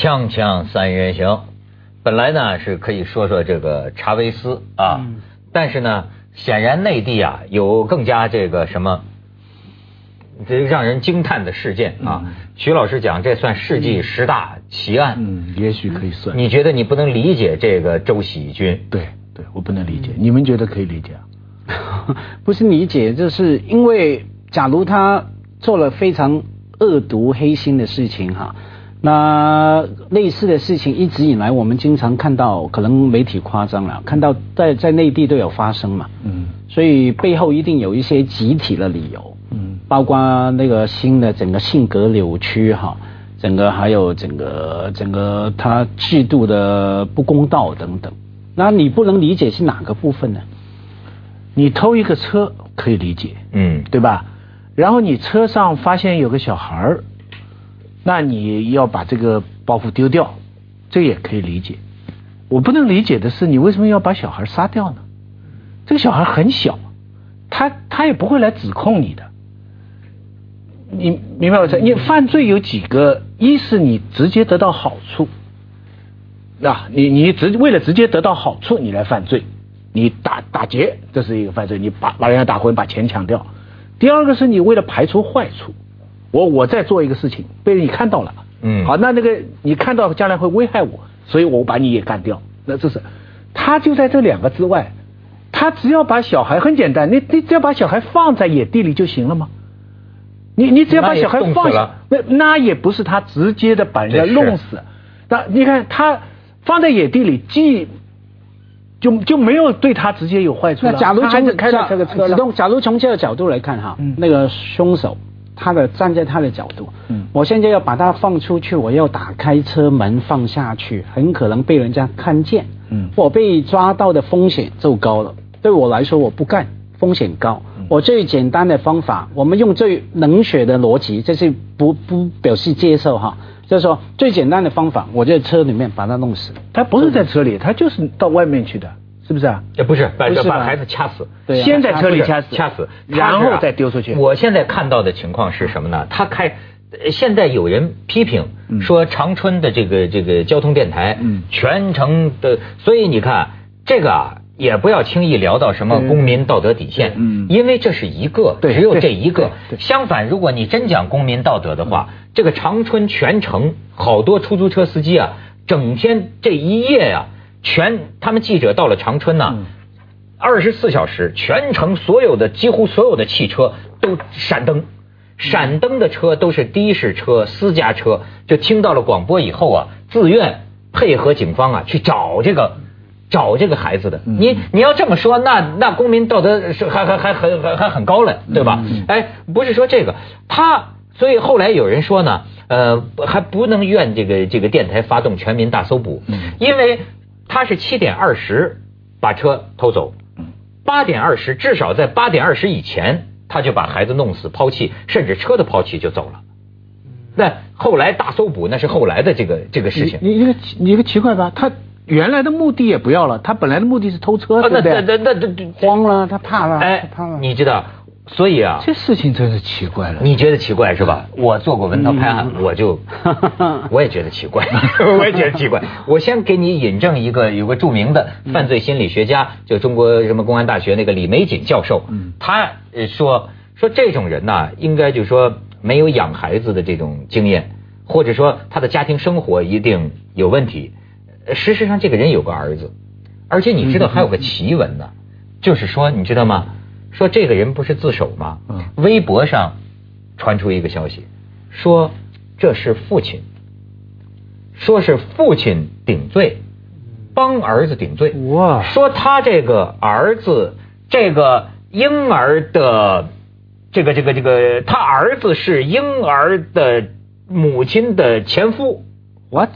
锵锵三人行，本来呢是可以说说这个查韦斯啊，但是呢，显然内地啊有更加这个什么，这让人惊叹的事件啊。徐老师讲，这算世纪十大奇案。嗯，也许可以算。你觉得你不能理解这个周喜军？对对，我不能理解。你们觉得可以理解啊？不是理解，就是因为假如他做了非常恶毒黑心的事情哈。那类似的事情一直以来，我们经常看到，可能媒体夸张了，看到在在内地都有发生嘛。嗯。所以背后一定有一些集体的理由。嗯。包括那个新的整个性格扭曲哈，整个还有整个整个他制度的不公道等等。那你不能理解是哪个部分呢？你偷一个车可以理解，嗯，对吧？然后你车上发现有个小孩儿。那你要把这个包袱丢掉，这也可以理解。我不能理解的是，你为什么要把小孩杀掉呢？这个小孩很小，他他也不会来指控你的。你明白我意你犯罪有几个？一是你直接得到好处，那你你直为了直接得到好处，你来犯罪，你打打劫，这是一个犯罪，你把把人家打昏，把钱抢掉。第二个是你为了排除坏处。我我在做一个事情，被你看到了，嗯，好，那那个你看到将来会危害我，所以我把你也干掉。那这是，他就在这两个之外，他只要把小孩很简单，你你只要把小孩放在野地里就行了吗？你你只要把小孩放下，那那也不是他直接的把人家弄死。那你看他放在野地里，既就就没有对他直接有坏处。那假如从开这个车，假如从这个角度来看哈，那个凶手。他的站在他的角度，嗯，我现在要把它放出去，我要打开车门放下去，很可能被人家看见，嗯，我被抓到的风险就高了。对我来说，我不干，风险高。我最简单的方法，我们用最冷血的逻辑，这是不不表示接受哈，就是说最简单的方法，我在车里面把他弄死。他不是在车里，他就是到外面去的。是不是啊？也不是，把把孩子掐死，先在车里掐死，掐死，然后再丢出去。我现在看到的情况是什么呢？他开，现在有人批评说长春的这个这个交通电台，嗯全程的，所以你看这个啊，也不要轻易聊到什么公民道德底线，嗯因为这是一个，只有这一个。相反，如果你真讲公民道德的话，这个长春全程好多出租车司机啊，整天这一夜呀。全他们记者到了长春呢，二十四小时全程所有的几乎所有的汽车都闪灯，闪灯的车都是的士车、私家车，就听到了广播以后啊，自愿配合警方啊去找这个找这个孩子的。你你要这么说，那那公民道德是还还还很还还很高了，对吧？哎，不是说这个。他，所以后来有人说呢，呃，还不能怨这个这个电台发动全民大搜捕，因为。他是七点二十把车偷走，八点二十至少在八点二十以前，他就把孩子弄死抛弃，甚至车都抛弃就走了。那后来大搜捕那是后来的这个这个事情。你一个你个奇怪吧？他原来的目的也不要了，他本来的目的是偷车，对不对？那那那那慌了，他怕了，哎，怕了。你知道？所以啊，这事情真是奇怪了。你觉得奇怪是吧？我做过文涛拍案，我就 我也觉得奇怪，我也觉得奇怪。我先给你引证一个有个著名的犯罪心理学家，就中国什么公安大学那个李玫瑾教授，他说说这种人呢，应该就说没有养孩子的这种经验，或者说他的家庭生活一定有问题。事实上，这个人有个儿子，而且你知道还有个奇闻呢，就是说你知道吗？说这个人不是自首吗？嗯微博上传出一个消息，说这是父亲，说是父亲顶罪，帮儿子顶罪。哇！说他这个儿子，这个婴儿的这个这个这个，他儿子是婴儿的母亲的前夫。What？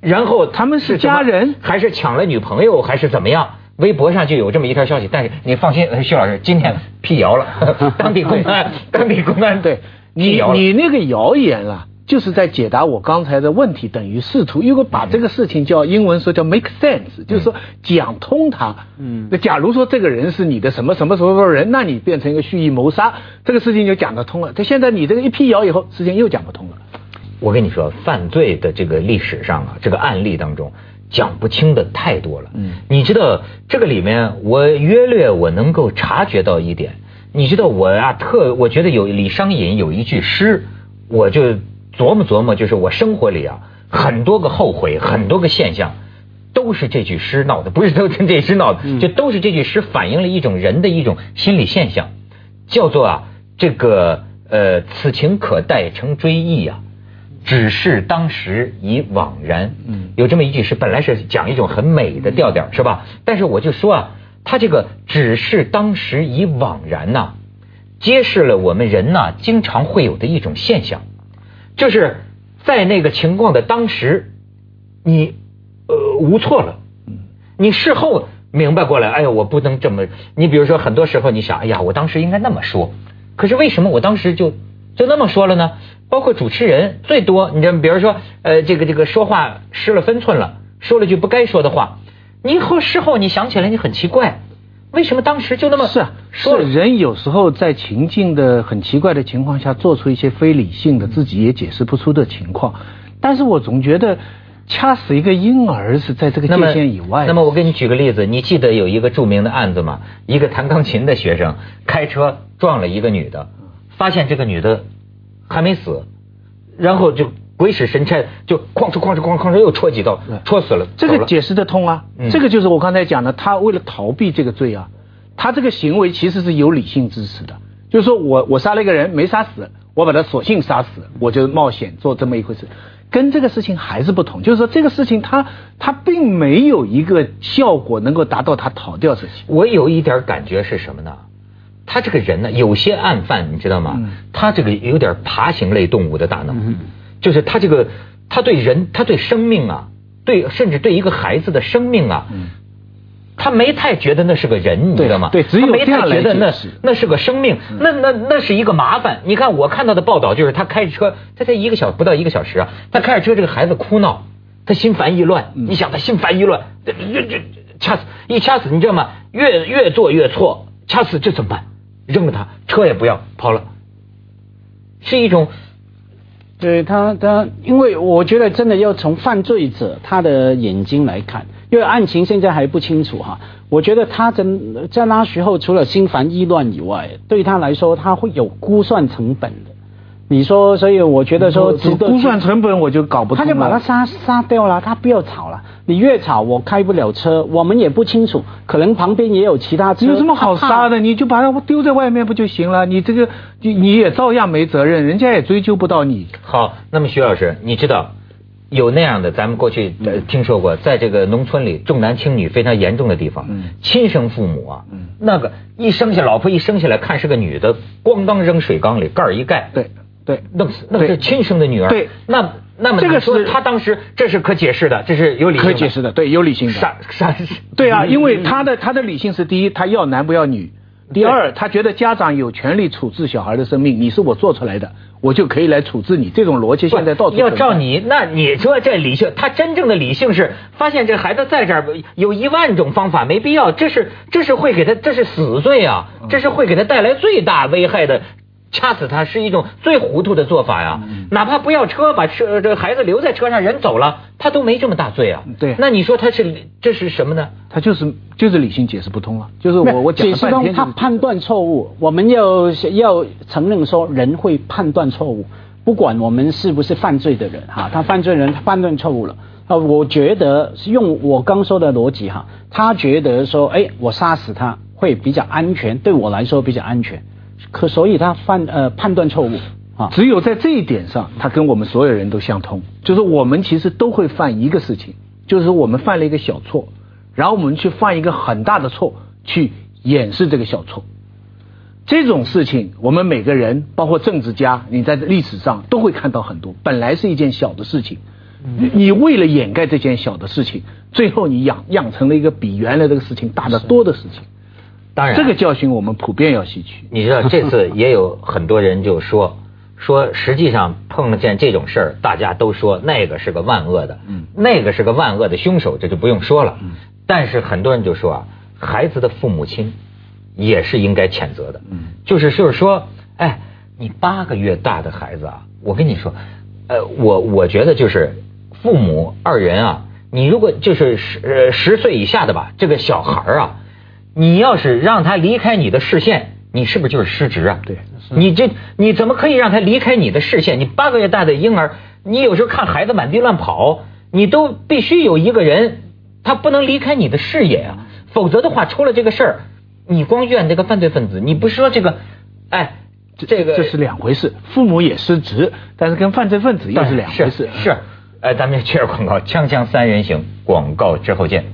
然后他们是家人，还是抢了女朋友，还是怎么样？微博上就有这么一条消息，但是你放心，徐老师今天辟谣了，当地公安，当地公安对你你那个谣言啊，就是在解答我刚才的问题，等于试图如果把这个事情叫英文说叫 make sense，就是说讲通它。嗯，那假如说这个人是你的什么什么什么人，那你变成一个蓄意谋杀，这个事情就讲得通了。但现在你这个一辟谣以后，事情又讲不通了。我跟你说，犯罪的这个历史上啊，这个案例当中讲不清的太多了。嗯，你知道这个里面，我约略我能够察觉到一点。你知道我呀，特我觉得有李商隐有一句诗，我就琢磨琢磨，就是我生活里啊很多个后悔，很多个现象，都是这句诗闹的，不是都跟这诗闹的，就都是这句诗反映了一种人的一种心理现象，叫做啊这个呃此情可待成追忆啊。只是当时已惘然，嗯，有这么一句诗，本来是讲一种很美的调调，是吧？但是我就说啊，他这个只是当时已惘然呐，揭示了我们人呐经常会有的一种现象，就是在那个情况的当时，你呃无措了，你事后明白过来，哎呀，我不能这么。你比如说，很多时候你想，哎呀，我当时应该那么说，可是为什么我当时就就那么说了呢？包括主持人最多，你这比如说，呃，这个这个说话失了分寸了，说了句不该说的话，你后事后你想起来，你很奇怪，为什么当时就那么是啊？是人有时候在情境的很奇怪的情况下，做出一些非理性的、自己也解释不出的情况。但是我总觉得掐死一个婴儿是在这个界限以外。那么我给你举个例子，你记得有一个著名的案子吗？一个弹钢琴的学生开车撞了一个女的，发现这个女的。还没死，然后就鬼使神差，就哐哧哐哧哐哧哐哧又戳几刀，戳死了。这个解释得通啊，这个就是我刚才讲的，他为了逃避这个罪啊，他这个行为其实是有理性支持的，就是说我我杀了一个人没杀死，我把他索性杀死，我就冒险做这么一回事，跟这个事情还是不同，就是说这个事情他他并没有一个效果能够达到他逃掉这些。我有一点感觉是什么呢？他这个人呢，有些案犯你知道吗？他这个有点爬行类动物的大脑，就是他这个他对人，他对生命啊，对甚至对一个孩子的生命啊，他没太觉得那是个人，你知道吗？对，只有没太觉得那是那是个生命，那那那是一个麻烦。你看我看到的报道就是他开着车，他才一个小不到一个小时啊，他开着车这个孩子哭闹，他心烦意乱。你想他心烦意乱，这这掐死一掐死，你知道吗？越越做越错，掐死这怎么办？扔了他，车也不要跑了，是一种，对他他，因为我觉得真的要从犯罪者他的眼睛来看，因为案情现在还不清楚哈。我觉得他真在那时候除了心烦意乱以外，对他来说他会有估算成本的。你说，所以我觉得说，估算成本我就搞不，他就把他杀杀掉了，他不要吵了。你越吵，我开不了车，我们也不清楚，可能旁边也有其他车。有什么好杀的？你就把它丢在外面不就行了？你这个你你也照样没责任，人家也追究不到你。好，那么徐老师，你知道有那样的，咱们过去听说过，在这个农村里重男轻女非常严重的地方，嗯亲生父母啊，嗯那个一生下老婆一生下来看是个女的，咣当扔水缸里，盖儿一盖，对对，弄死，那是亲生的女儿，对，那。那么这个是他当时这是可解释的，这是有理可解释的，对，有理性的。杀杀 对啊，因为他的他的理性是第一，他要男不要女；第二，他觉得家长有权利处置小孩的生命，你是我做出来的，我就可以来处置你。这种逻辑现在到处要照你，那你说这理性，他真正的理性是发现这孩子在这儿有一万种方法，没必要，这是这是会给他这是死罪啊，这是会给他带来最大危害的。掐死他是一种最糊涂的做法呀，哪怕不要车，把车这孩子留在车上，人走了，他都没这么大罪啊。对，那你说他是这是什么呢？他就是就是理性解释不通了，就是我我解释通他判断错误，我们要要承认说人会判断错误，不管我们是不是犯罪的人哈，他犯罪人他判断错误了。啊，我觉得用我刚说的逻辑哈，他觉得说哎我杀死他会比较安全，对我来说比较安全。可所以他犯呃判断错误啊，只有在这一点上，他跟我们所有人都相通，就是我们其实都会犯一个事情，就是我们犯了一个小错，然后我们去犯一个很大的错，去掩饰这个小错。这种事情，我们每个人，包括政治家，你在历史上都会看到很多，本来是一件小的事情，你为了掩盖这件小的事情，最后你养养成了一个比原来这个事情大得多的事情。当然，这个教训我们普遍要吸取。你知道，这次也有很多人就说 说，实际上碰见这种事儿，大家都说那个是个万恶的，嗯，那个是个万恶的凶手，这就不用说了。嗯，但是很多人就说啊，孩子的父母亲也是应该谴责的。嗯，就是就是说，哎，你八个月大的孩子啊，我跟你说，呃，我我觉得就是父母二人啊，你如果就是十呃十岁以下的吧，这个小孩啊，你要是让他离开你的视线，你是不是就是失职啊？对，你这你怎么可以让他离开你的视线？你八个月大的婴儿，你有时候看孩子满地乱跑，你都必须有一个人，他不能离开你的视野啊，否则的话出了这个事儿，你光怨这个犯罪分子，你不说这个，哎。这个这是两回事，父母也失职，但是跟犯罪分子又是两回事。是，哎，咱们接着广告，锵锵三人行，广告之后见。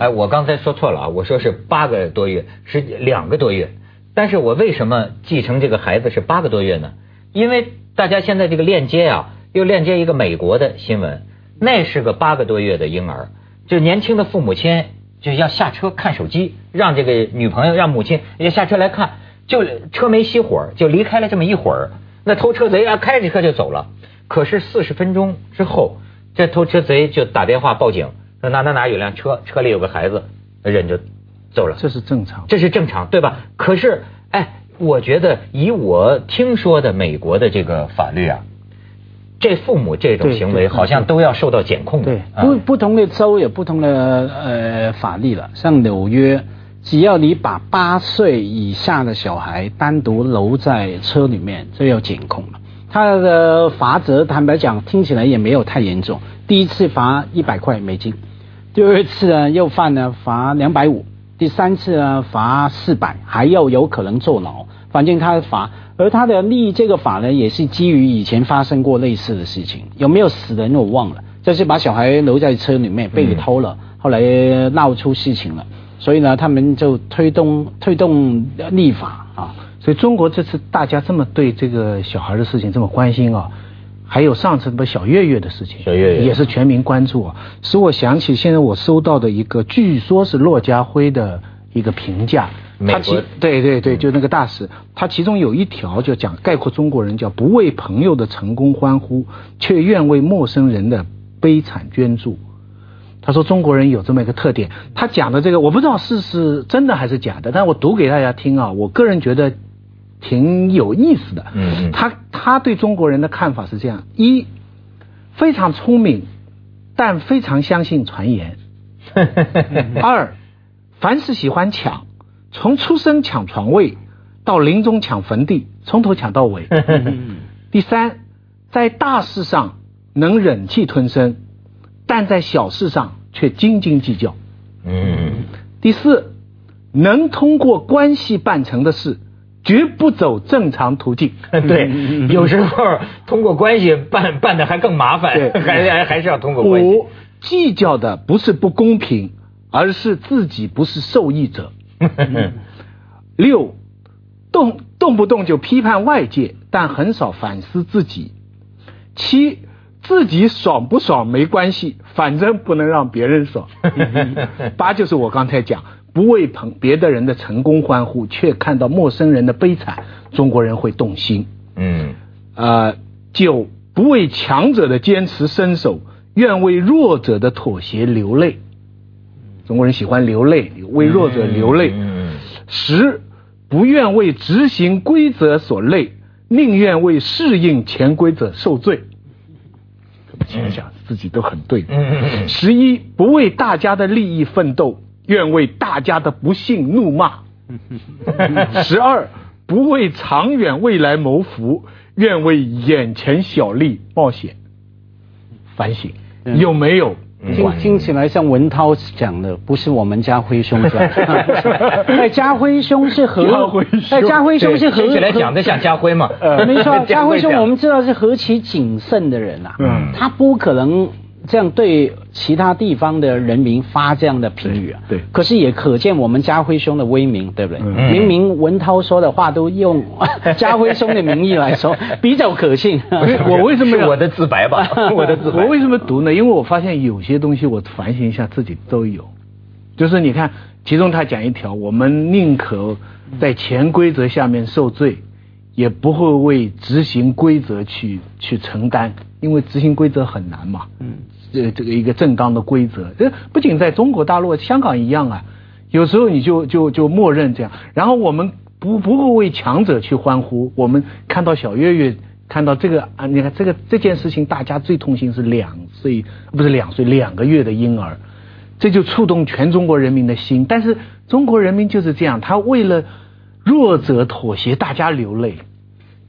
哎，我刚才说错了啊，我说是八个多月，是两个多月。但是我为什么继承这个孩子是八个多月呢？因为大家现在这个链接啊，又链接一个美国的新闻，那是个八个多月的婴儿，就年轻的父母亲就要下车看手机，让这个女朋友让母亲要下车来看。就车没熄火，就离开了这么一会儿。那偷车贼啊，开着车就走了。可是四十分钟之后，这偷车贼就打电话报警，说哪哪哪有辆车，车里有个孩子，人就走了。这是正常，这是正常，对吧？可是，哎，我觉得以我听说的美国的这个法律啊，这父母这种行为好像都要受到检控的。对，不不同的州有不同的呃法律了，像纽约。只要你把八岁以下的小孩单独留在车里面，就要检控了。他的罚则坦白讲，听起来也没有太严重。第一次罚一百块美金，第二次呢又犯了罚两百五，第三次呢罚四百，还要有可能坐牢。反正他罚，而他的立这个法呢，也是基于以前发生过类似的事情。有没有死人我忘了，就是把小孩留在车里面被偷了，后来闹出事情了。所以呢，他们就推动推动立法啊。所以中国这次大家这么对这个小孩的事情这么关心啊，还有上次什么小月月的事情，小月月。也是全民关注啊，使我想起现在我收到的一个，据说是骆家辉的一个评价。他其对对对，就那个大使，他其中有一条就讲概括中国人叫不为朋友的成功欢呼，却愿为陌生人的悲惨捐助。他说中国人有这么一个特点，他讲的这个我不知道是是真的还是假的，但我读给大家听啊，我个人觉得挺有意思的。嗯，他他对中国人的看法是这样：一，非常聪明，但非常相信传言；二，凡是喜欢抢，从出生抢床位到临终抢坟地，从头抢到尾；第三，在大事上能忍气吞声。但在小事上却斤斤计较。嗯。第四，能通过关系办成的事，绝不走正常途径。对，有时候通过关系办办的还更麻烦，还还还是要通过关系。五，计较的不是不公平，而是自己不是受益者。六，动动不动就批判外界，但很少反思自己。七。自己爽不爽没关系，反正不能让别人爽。八就是我刚才讲，不为朋别的人的成功欢呼，却看到陌生人的悲惨，中国人会动心。嗯，呃，九不为强者的坚持伸手，愿为弱者的妥协流泪。中国人喜欢流泪，为弱者流泪。嗯、十不愿为执行规则所累，宁愿为适应潜规则受罪。想想自己都很对。十一不为大家的利益奋斗，愿为大家的不幸怒骂。十二不为长远未来谋福，愿为眼前小利冒险。反省有没有？听听起来像文涛讲的，不是我们家辉兄讲。哎，家辉兄是何？哎，家辉兄是何？听起来讲的像家辉嘛？没错，家辉兄我们知道是何其谨慎的人啊。嗯。他不可能。这样对其他地方的人民发这样的评语啊？对。可是也可见我们家辉兄的威名，对不对？明明文涛说的话都用 家辉兄的名义来说，比较可信。我为什么我的自白吧？我的自白。我为什么读呢？因为我发现有些东西我反省一下自己都有。就是你看，其中他讲一条，我们宁可在潜规则下面受罪，也不会为执行规则去去承担，因为执行规则很难嘛。嗯。这这个一个正当的规则，这不仅在中国大陆，香港一样啊。有时候你就就就默认这样，然后我们不不会为强者去欢呼。我们看到小月月看到这个啊，你看这个这件事情，大家最痛心是两岁，不是两岁，两个月的婴儿，这就触动全中国人民的心。但是中国人民就是这样，他为了弱者妥协，大家流泪。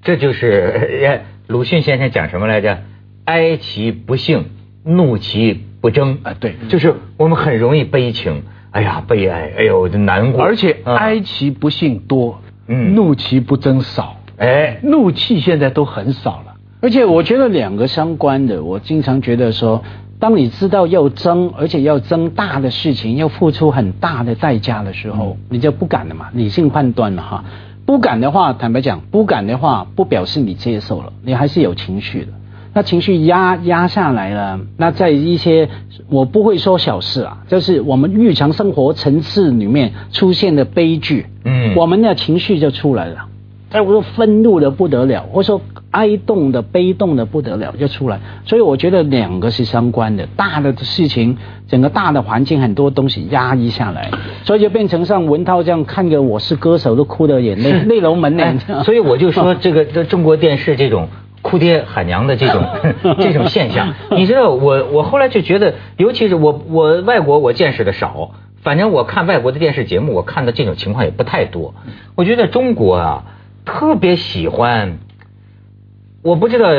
这就是 鲁迅先生讲什么来着？哀其不幸，怒其不争啊！对，就是我们很容易悲情，哎呀，悲哀，哎呦，难过。而且哀其不幸多，嗯，怒其不争少。哎，怒气现在都很少了，而且我觉得两个相关的，我经常觉得说，当你知道要争，而且要争大的事情，要付出很大的代价的时候，你就不敢了嘛，理性判断了哈。不敢的话，坦白讲，不敢的话，不表示你接受了，你还是有情绪的。那情绪压压下来了，那在一些我不会说小事啊，就是我们日常生活层次里面出现的悲剧，嗯，我们的情绪就出来了。哎，我说愤怒的不得了，或者说哀动的、悲动的不得了，就出来。所以我觉得两个是相关的，大的事情，整个大的环境很多东西压抑下来，所以就变成像文涛这样看着《我是歌手》都哭的眼泪 泪流满面。所以我就说 这个这中国电视这种哭爹喊娘的这种 这种现象，你知道我我后来就觉得，尤其是我我外国我见识的少，反正我看外国的电视节目，我看的这种情况也不太多。我觉得中国啊。特别喜欢，我不知道，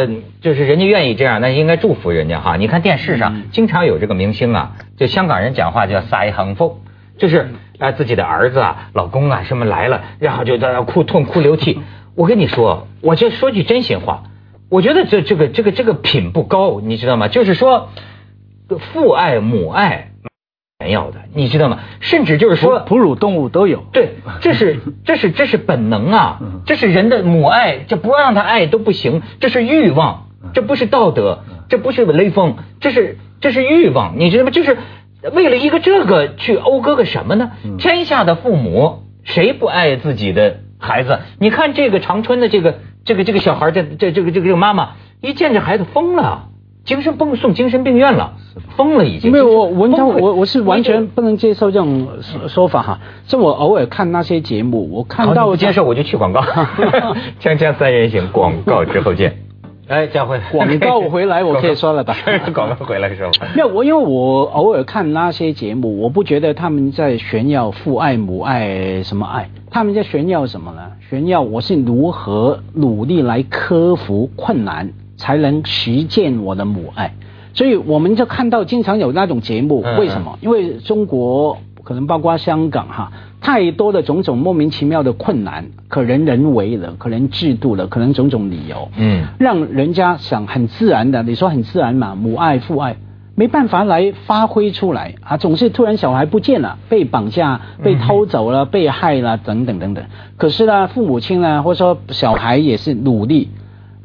就是人家愿意这样，那应该祝福人家哈。你看电视上经常有这个明星啊，就香港人讲话叫撒一横风，就是啊自己的儿子啊、老公啊什么来了，然后就在那哭痛哭流涕。我跟你说，我就说句真心话，我觉得这这个这个这个品不高，你知道吗？就是说父爱母爱。炫要的，你知道吗？甚至就是说，哺乳动物都有。对，这是这是这是本能啊，这是人的母爱，这不让他爱都不行，这是欲望，这不是道德，这不是雷锋，这是这是欲望，你知道吗？就是为了一个这个去讴歌个什么呢？天下的父母谁不爱自己的孩子？你看这个长春的这个这个这个小孩，这这这个这个妈妈一见这孩子疯了。精神崩送精神病院了，疯了已经。没有我文章，我我是完全不能接受这种说说法哈。是我偶尔看那些节目，我看到接受我就去广告。锵锵三人行，广告之后见。哎，佳慧，广告回来 我可以说了吧？广告回来是吧？没有我，因为我偶尔看那些节目，我不觉得他们在炫耀父爱母爱什么爱，他们在炫耀什么呢？炫耀我是如何努力来克服困难。才能实践我的母爱，所以我们就看到经常有那种节目，为什么？因为中国可能包括香港哈，太多的种种莫名其妙的困难，可能人为的，可能制度的，可能种种理由，嗯，让人家想很自然的，你说很自然嘛，母爱父爱没办法来发挥出来啊，总是突然小孩不见了，被绑架、被偷走了、被害了等等等等。可是呢，父母亲呢，或者说小孩也是努力。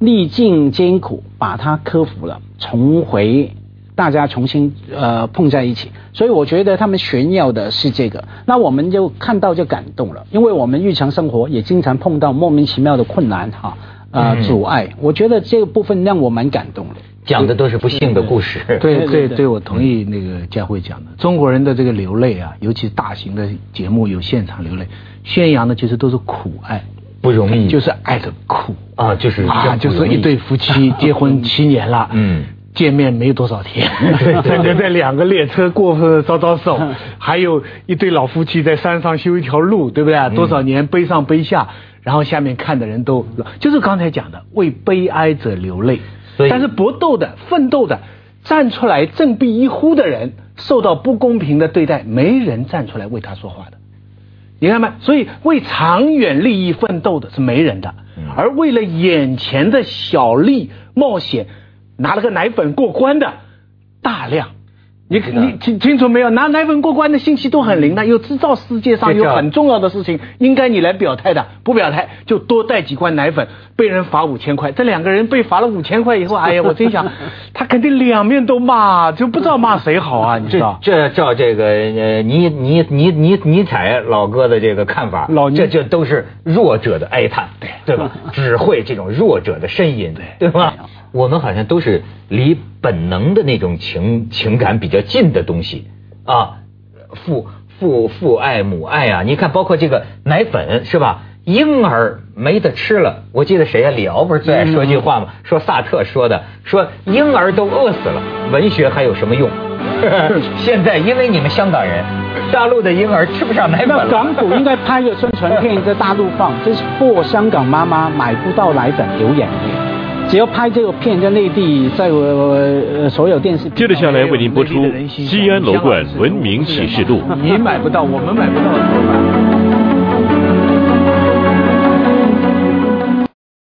历尽艰苦，把它克服了，重回大家重新呃碰在一起，所以我觉得他们炫耀的是这个，那我们就看到就感动了，因为我们日常生活也经常碰到莫名其妙的困难哈啊阻碍，我觉得这个部分让我蛮感动的。讲的都是不幸的故事。对 对对，我同意那个佳慧讲的，中国人的这个流泪啊，尤其大型的节目有现场流泪，宣扬的其实都是苦爱。不容易，就是爱的苦。啊，就是啊，就是一对夫妻 结婚七年了，嗯，见面没多少天，整个在两个列车过招招手，还有一对老夫妻在山上修一条路，对不对？多少年背上背下，然后下面看的人都就是刚才讲的，为悲哀者流泪，但是搏斗的、奋斗的、站出来振臂一呼的人，受到不公平的对待，没人站出来为他说话的。你看没？所以为长远利益奋斗的是没人的，而为了眼前的小利冒险，拿了个奶粉过关的大量。你你清清楚没有？拿奶粉过关的信息都很灵的，又知道世界上有很重要的事情，应该你来表态的，不表态就多带几罐奶粉，被人罚五千块。这两个人被罚了五千块以后，哎呀，我真想，他肯定两面都骂，就不知道骂谁好啊！你知道？这照这个呃尼尼尼尼尼采老哥的这个看法，老这这都是弱者的哀叹，对对吧？只会这种弱者的呻吟，对对吧？我们好像都是离本能的那种情情感比较近的东西啊，父父父爱母爱啊，你看包括这个奶粉是吧？婴儿没得吃了。我记得谁呀？李敖不是最爱说句话吗？说萨特说的，说婴儿都饿死了，文学还有什么用？现在因为你们香港人，大陆的婴儿吃不上奶粉了。港府应该拍个宣传片在大陆放，这是破香港妈妈买不到奶粉流眼泪。只要拍这个片在内地，在我所有电视。接着下来为您播出《西安楼冠文明启示录》。你买不到，我们买不到？